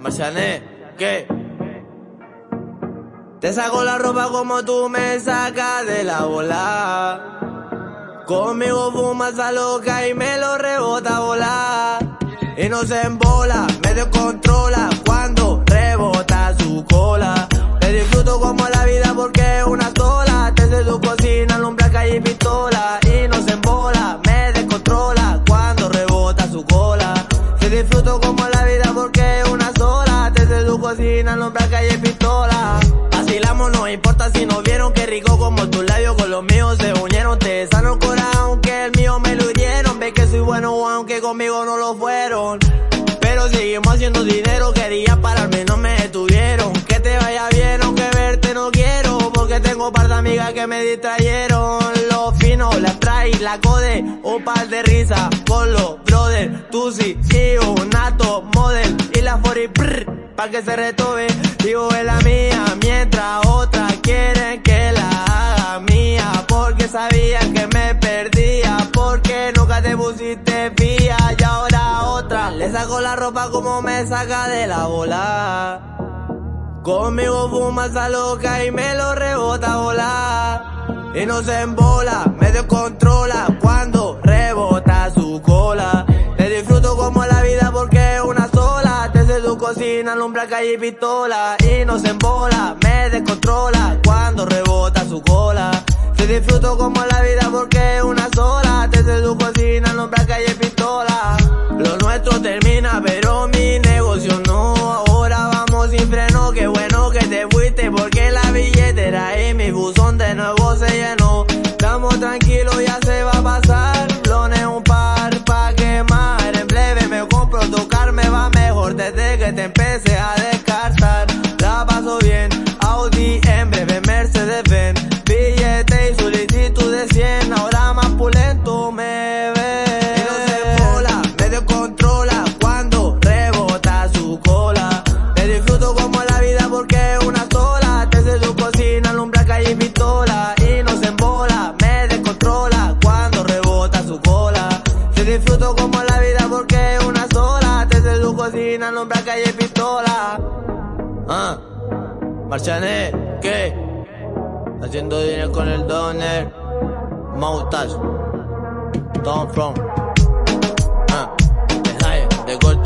Marciané, ¿qué? Te saco la ropa como tú me sacas de la bola. Conmigo fumas a loca y me lo rebota a volar. Y no se embola, me descontrola cocina, alumbra calle pistola. Vacilamos, no importa si nos vieron. Qué rico como tus labios con los míos se unieron. Te sano corazón que el mío me lo hirieron. Ve que soy bueno aunque conmigo no lo fueron. Pero seguimos haciendo dinero. Quería pararme, no me detuvieron. Que te vaya bien, aunque verte no quiero. Porque tengo par de amigas que me distrayeron. Los finos, la trae, la code. Un par de risas con los brothers. Tusi, Gio, Nato, Model y la 40 prr, pa' que se retobe. Digo es la mía, mientras otras quieren que la haga mía. Porque sabían que me perdía. Porque nunca te pusiste fía. Y ahora otra. Le saco la ropa como me saca de la bola. Conmigo fuma esa loca y me lo rebota a volar. Y no se embola, me descontrola cocina, alumbra calle y pistola. Y no se embola, me descontrola cuando rebota su cola. Te disfruto como la vida porque es una sola. Sé tu cocina, alumbra calle y pistola. Lo nuestro termina, pero mi negocio no. Ahora vamos sin freno, qué bueno que te fuiste porque la billetera y mi buzón de nuevo se llenó. Estamos tranquilos, ya se su cocina, alumbra calle pistola. Ah, Marchané, ¿qué? Haciendo dinero con el doner. Moustache. Don from. Ah, the gold